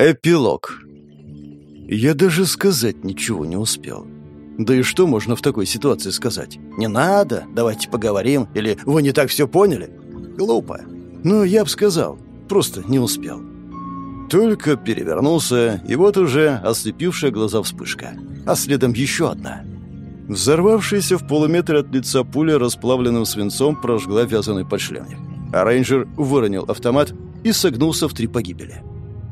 Эпилог. Я даже сказать ничего не успел. Да и что можно в такой ситуации сказать? Не надо, давайте поговорим, или вы не так все поняли? Глупо. Ну, я бы сказал, просто не успел. Только перевернулся, и вот уже ослепившая глаза вспышка. А следом еще одна. Взорвавшаяся в полуметре от лица пуля расплавленным свинцом прожгла вязаный подшлемник. А рейнджер выронил автомат и согнулся в три погибели.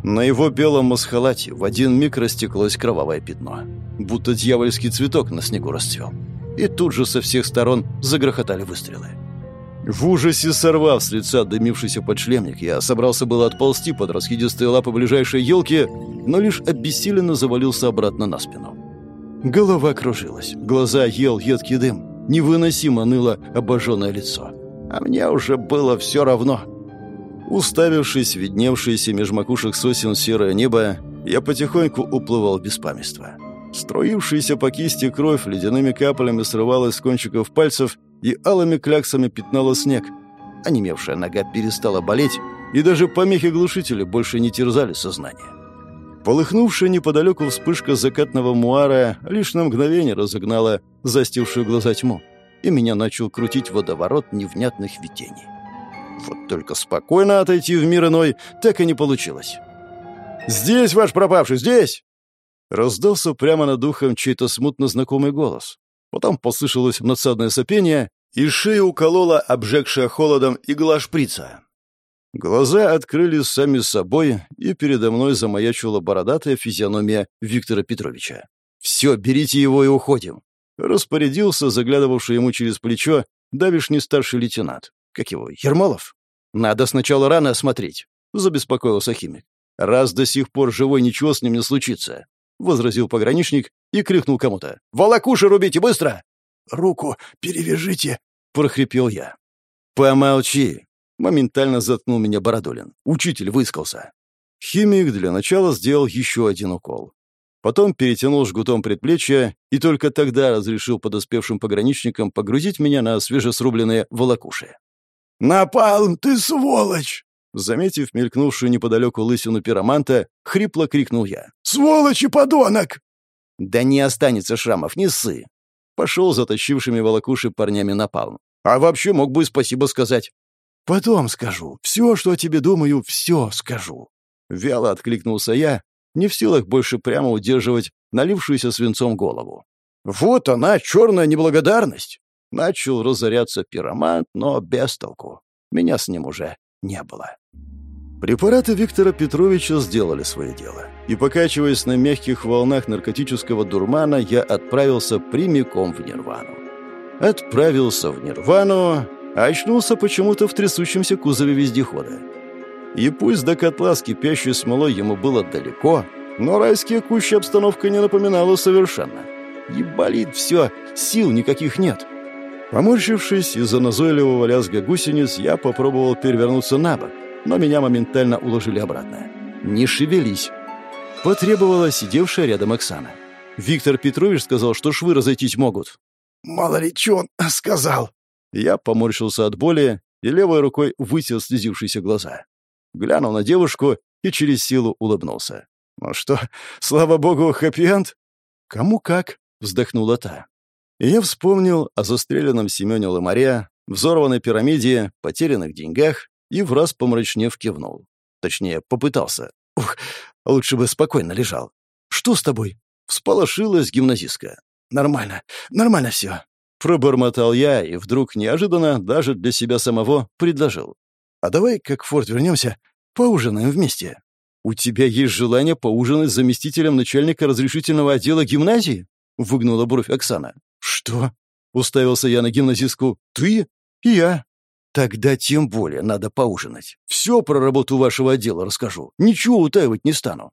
На его белом масхалате в один миг растеклось кровавое пятно. Будто дьявольский цветок на снегу расцвел. И тут же со всех сторон загрохотали выстрелы. В ужасе сорвав с лица дымившийся подшлемник, я собрался было отползти под расхидистые лапы ближайшей елки, но лишь обессиленно завалился обратно на спину. Голова кружилась, глаза ел едкий дым, невыносимо ныло обожженное лицо. А мне уже было все равно — Уставившись видневшееся меж макушек сосен серое небо, я потихоньку уплывал в беспамятство. Струившаяся по кисти кровь ледяными каплями срывалась с кончиков пальцев и алыми кляксами пятнала снег. Онемевшая нога перестала болеть, и даже помехи глушителя больше не терзали сознание. Полыхнувшая неподалеку вспышка закатного муара лишь на мгновение разогнала застившую глаза тьму, и меня начал крутить водоворот невнятных видений. Вот только спокойно отойти в мир иной так и не получилось. «Здесь ваш пропавший, здесь!» Раздался прямо над духом чей-то смутно знакомый голос. Потом послышалось надсадное сопение, и шею уколола обжегшая холодом игла шприца. Глаза открылись сами собой, и передо мной замаячила бородатая физиономия Виктора Петровича. «Все, берите его и уходим!» Распорядился заглядывавший ему через плечо давишний старший лейтенант. Как его, Ермолов? Надо сначала раны осмотреть, забеспокоился химик. Раз до сих пор живой, ничего с ним не случится, возразил пограничник и крикнул кому-то. Волокуши рубите, быстро! Руку перевяжите, прохрипел я. Помолчи, моментально заткнул меня Бородулин. Учитель выискался. Химик для начала сделал еще один укол. Потом перетянул жгутом предплечья и только тогда разрешил подоспевшим пограничникам погрузить меня на свежесрубленные волокуши. «Напалм, ты сволочь!» Заметив мелькнувшую неподалеку лысину пироманта, хрипло крикнул я. «Сволочь и подонок!» «Да не останется шрамов, не ссы!» Пошел затащившими волокуши парнями напалм. «А вообще мог бы спасибо сказать». «Потом скажу. Все, что о тебе думаю, все скажу». Вяло откликнулся я, не в силах больше прямо удерживать налившуюся свинцом голову. «Вот она, черная неблагодарность!» Начал разоряться пиромант, но без толку. Меня с ним уже не было. Препараты Виктора Петровича сделали свое дело. И, покачиваясь на мягких волнах наркотического дурмана, я отправился прямиком в Нирвану. Отправился в Нирвану, а очнулся почему-то в трясущемся кузове вездехода. И пусть до котла с кипящей смолой ему было далеко, но райские кущи обстановка не напоминала совершенно. И болит все, сил никаких нет. Поморщившись из-за назойливого лязга гусениц, я попробовал перевернуться на бок, но меня моментально уложили обратно. «Не шевелись!» Потребовала сидевшая рядом Оксана. «Виктор Петрович сказал, что швы разойтись могут». «Мало ли, что он сказал!» Я поморщился от боли и левой рукой вытер слезившиеся глаза. Глянул на девушку и через силу улыбнулся. «Ну что, слава богу, хэппи-энд?» «Кому как?» — вздохнула та. Я вспомнил о застреленном Семене Ламаре, взорванной пирамиде, потерянных деньгах и в раз помрачнев кивнул. Точнее, попытался. Ух, лучше бы спокойно лежал. «Что с тобой?» Всполошилась гимназистка. «Нормально, нормально все». Пробормотал я и вдруг неожиданно, даже для себя самого, предложил. «А давай, как в форт вернемся, поужинаем вместе. У тебя есть желание поужинать с заместителем начальника разрешительного отдела гимназии?» — выгнула бровь Оксана. «Что?» — уставился я на гимназистку. «Ты? Я?» «Тогда тем более надо поужинать. Все про работу вашего отдела расскажу. Ничего утаивать не стану».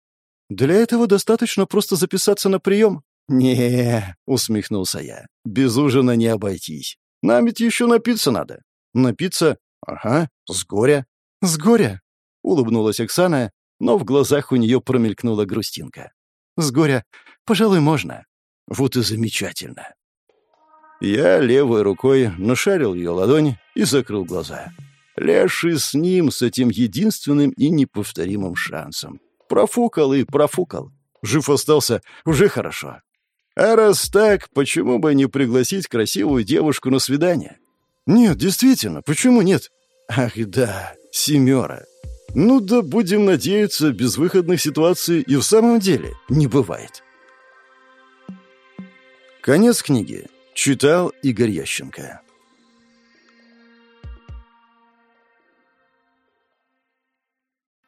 «Для этого достаточно просто записаться на прием?» «Не», — усмехнулся я, — «без ужина не обойтись. Нам ведь еще напиться надо». «Напиться? Ага, с горя». «С горя?» — улыбнулась Оксана, но в глазах у нее промелькнула грустинка. «С горя, пожалуй, можно». «Вот и замечательно. Я левой рукой нашарил ее ладонь и закрыл глаза. Леший с ним, с этим единственным и неповторимым шансом. Профукал и профукал. Жив остался уже хорошо. А раз так, почему бы не пригласить красивую девушку на свидание? Нет, действительно, почему нет? Ах, да, семера. Ну да, будем надеяться, безвыходных ситуаций и в самом деле не бывает. Конец книги. Читал Игорь Ященко.